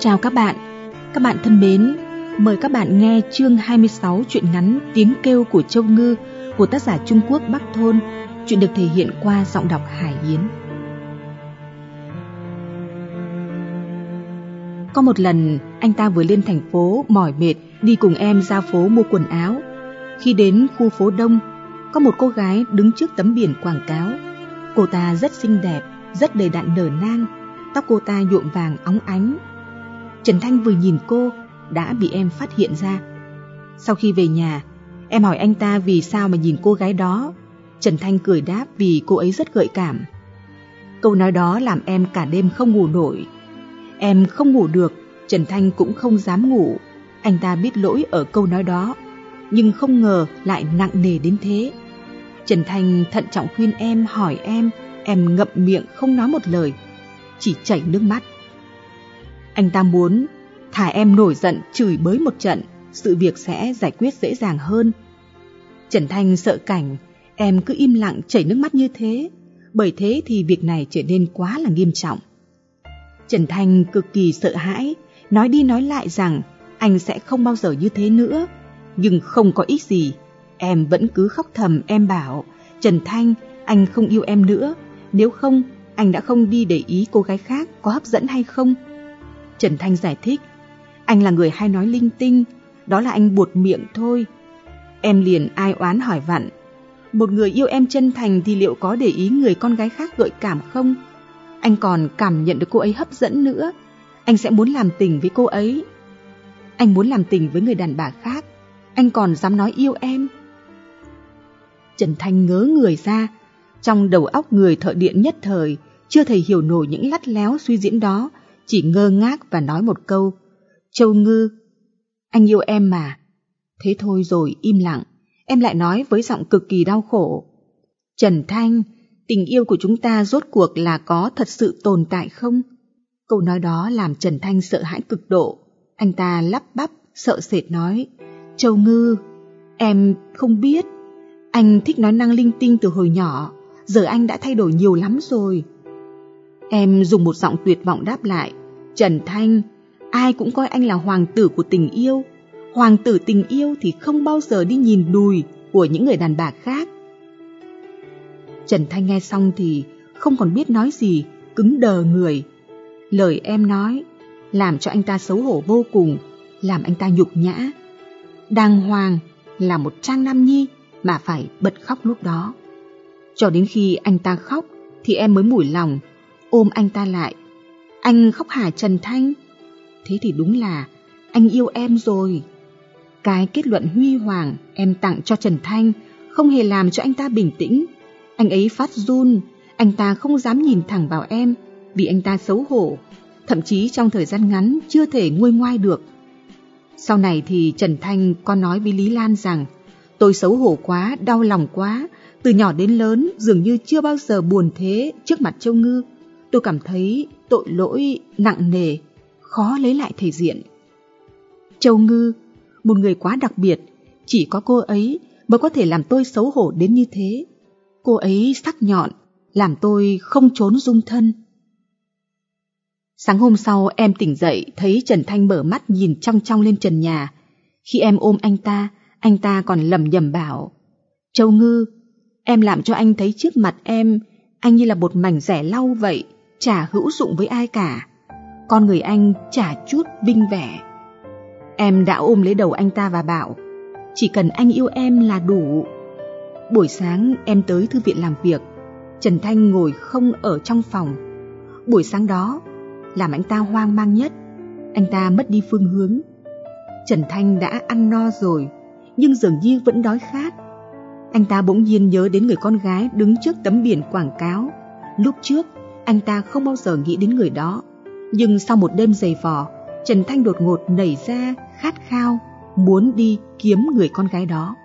Chào các bạn. Các bạn thân mến, mời các bạn nghe chương 26 truyện ngắn Tiếng kêu của Châu Ngư của tác giả Trung Quốc Bắc Thôn. Chuyện được thể hiện qua giọng đọc Hải Yến. Có một lần, anh ta vừa lên thành phố mỏi mệt đi cùng em ra phố mua quần áo. Khi đến khu phố đông, có một cô gái đứng trước tấm biển quảng cáo. Cô ta rất xinh đẹp, rất đầy đặn nở nang, tóc cô ta nhuộm vàng óng ánh. Trần Thanh vừa nhìn cô đã bị em phát hiện ra. Sau khi về nhà, em hỏi anh ta vì sao mà nhìn cô gái đó. Trần Thanh cười đáp vì cô ấy rất gợi cảm. Câu nói đó làm em cả đêm không ngủ nổi. Em không ngủ được, Trần Thanh cũng không dám ngủ. Anh ta biết lỗi ở câu nói đó, nhưng không ngờ lại nặng nề đến thế. Trần Thanh thận trọng khuyên em, hỏi em, em ngậm miệng không nói một lời, chỉ chảy nước mắt. Anh ta muốn thả em nổi giận chửi bới một trận, sự việc sẽ giải quyết dễ dàng hơn. Trần Thanh sợ cảnh, em cứ im lặng chảy nước mắt như thế, bởi thế thì việc này trở nên quá là nghiêm trọng. Trần Thanh cực kỳ sợ hãi, nói đi nói lại rằng anh sẽ không bao giờ như thế nữa, nhưng không có ích gì. Em vẫn cứ khóc thầm em bảo, Trần Thanh, anh không yêu em nữa, nếu không anh đã không đi để ý cô gái khác có hấp dẫn hay không. Trần Thanh giải thích, anh là người hay nói linh tinh, đó là anh buột miệng thôi. Em liền ai oán hỏi vặn, một người yêu em chân thành thì liệu có để ý người con gái khác gợi cảm không? Anh còn cảm nhận được cô ấy hấp dẫn nữa, anh sẽ muốn làm tình với cô ấy. Anh muốn làm tình với người đàn bà khác, anh còn dám nói yêu em. Trần Thanh ngớ người ra, trong đầu óc người thợ điện nhất thời, chưa thể hiểu nổi những lắt léo suy diễn đó, chỉ ngơ ngác và nói một câu. Châu Ngư, anh yêu em mà. Thế thôi rồi im lặng, em lại nói với giọng cực kỳ đau khổ. Trần Thanh, tình yêu của chúng ta rốt cuộc là có thật sự tồn tại không? Câu nói đó làm Trần Thanh sợ hãi cực độ. Anh ta lắp bắp, sợ sệt nói. Châu Ngư, em không biết. Anh thích nói năng linh tinh từ hồi nhỏ, giờ anh đã thay đổi nhiều lắm rồi. Em dùng một giọng tuyệt vọng đáp lại. Trần Thanh, ai cũng coi anh là hoàng tử của tình yêu. Hoàng tử tình yêu thì không bao giờ đi nhìn đùi của những người đàn bà khác. Trần Thanh nghe xong thì không còn biết nói gì, cứng đờ người. Lời em nói làm cho anh ta xấu hổ vô cùng, làm anh ta nhục nhã. Đàng hoàng là một trang nam nhi mà phải bật khóc lúc đó. Cho đến khi anh ta khóc thì em mới mủi lòng, ôm anh ta lại. Anh khóc hả Trần Thanh? Thế thì đúng là anh yêu em rồi. Cái kết luận huy hoàng em tặng cho Trần Thanh không hề làm cho anh ta bình tĩnh. Anh ấy phát run, anh ta không dám nhìn thẳng vào em vì anh ta xấu hổ, thậm chí trong thời gian ngắn chưa thể nguôi ngoai được. Sau này thì Trần Thanh có nói với Lý Lan rằng tôi xấu hổ quá, đau lòng quá, từ nhỏ đến lớn dường như chưa bao giờ buồn thế trước mặt Châu Ngư. Tôi cảm thấy tội lỗi nặng nề, khó lấy lại thể diện. Châu Ngư, một người quá đặc biệt, chỉ có cô ấy mới có thể làm tôi xấu hổ đến như thế. Cô ấy sắc nhọn, làm tôi không trốn dung thân. Sáng hôm sau em tỉnh dậy thấy Trần Thanh mở mắt nhìn trong trong lên trần nhà. Khi em ôm anh ta, anh ta còn lầm nhầm bảo Châu Ngư, em làm cho anh thấy trước mặt em anh như là một mảnh rẻ lau vậy, chả hữu dụng với ai cả. Con người anh chả chút vinh vẻ. Em đã ôm lấy đầu anh ta và bảo chỉ cần anh yêu em là đủ. Buổi sáng em tới thư viện làm việc, Trần Thanh ngồi không ở trong phòng. Buổi sáng đó, làm anh ta hoang mang nhất, anh ta mất đi phương hướng. Trần Thanh đã ăn no rồi, nhưng dường như vẫn đói khát. Anh ta bỗng nhiên nhớ đến người con gái đứng trước tấm biển quảng cáo. Lúc trước, anh ta không bao giờ nghĩ đến người đó. Nhưng sau một đêm dày vò, Trần Thanh đột ngột nảy ra khát khao, muốn đi kiếm người con gái đó.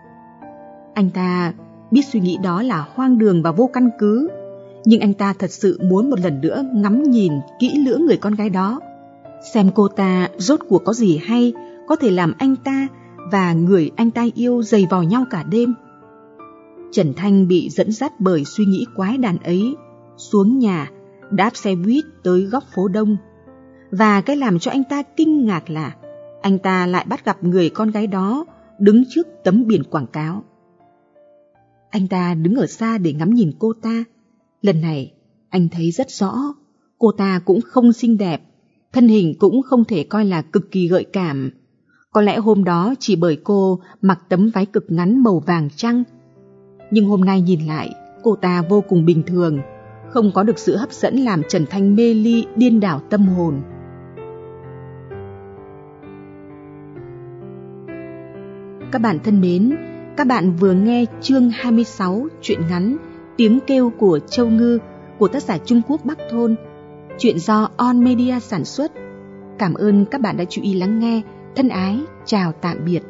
Anh ta biết suy nghĩ đó là hoang đường và vô căn cứ, nhưng anh ta thật sự muốn một lần nữa ngắm nhìn kỹ lưỡng người con gái đó, xem cô ta rốt cuộc có gì hay có thể làm anh ta và người anh ta yêu dày vào nhau cả đêm. Trần Thanh bị dẫn dắt bởi suy nghĩ quái đàn ấy, xuống nhà, đáp xe buýt tới góc phố đông. Và cái làm cho anh ta kinh ngạc là anh ta lại bắt gặp người con gái đó đứng trước tấm biển quảng cáo. Anh ta đứng ở xa để ngắm nhìn cô ta. Lần này, anh thấy rất rõ, cô ta cũng không xinh đẹp, thân hình cũng không thể coi là cực kỳ gợi cảm. Có lẽ hôm đó chỉ bởi cô mặc tấm váy cực ngắn màu vàng trăng. Nhưng hôm nay nhìn lại, cô ta vô cùng bình thường, không có được sự hấp dẫn làm Trần Thanh mê ly điên đảo tâm hồn. Các bạn thân mến, các bạn vừa nghe chương 26 truyện ngắn Tiếng kêu của Châu Ngư của tác giả Trung Quốc Bắc Thôn. Chuyện do On Media sản xuất. Cảm ơn các bạn đã chú ý lắng nghe. Thân ái, chào tạm biệt.